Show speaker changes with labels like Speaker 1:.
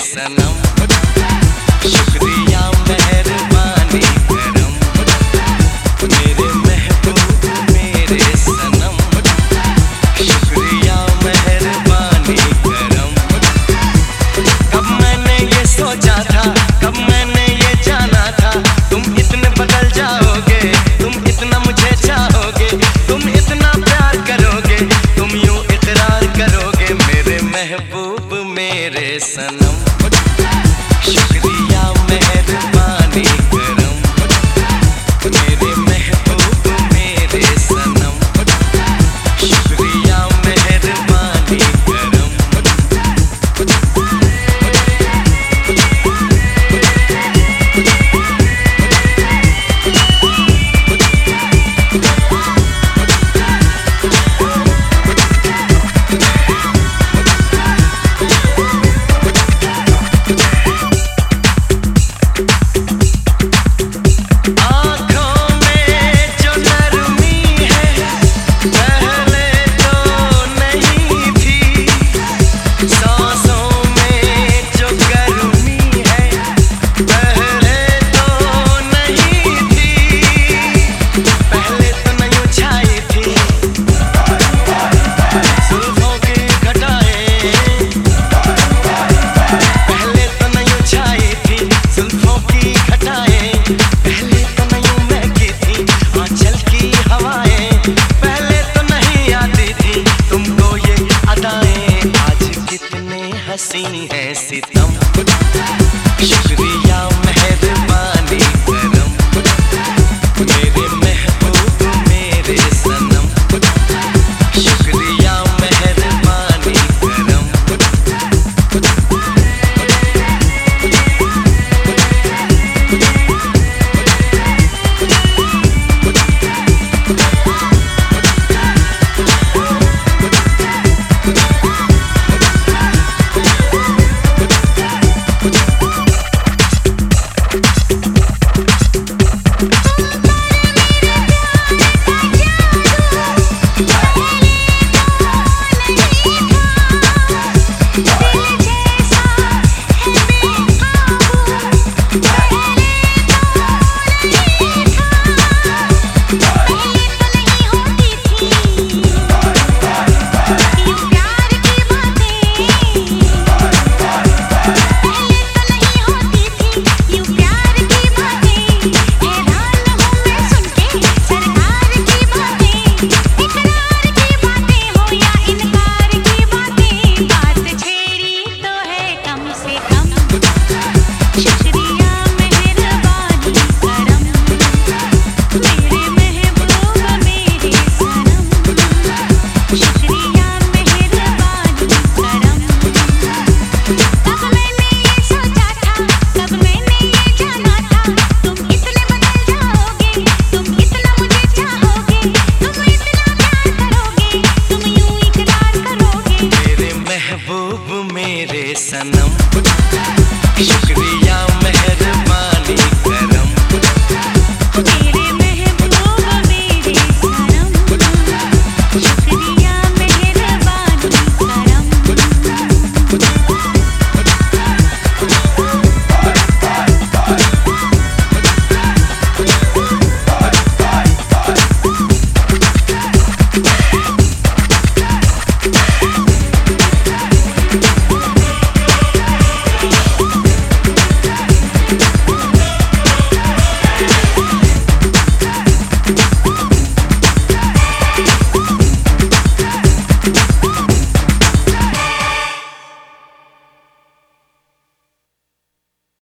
Speaker 1: सनम सनम। शुक्रिया मेहरबानी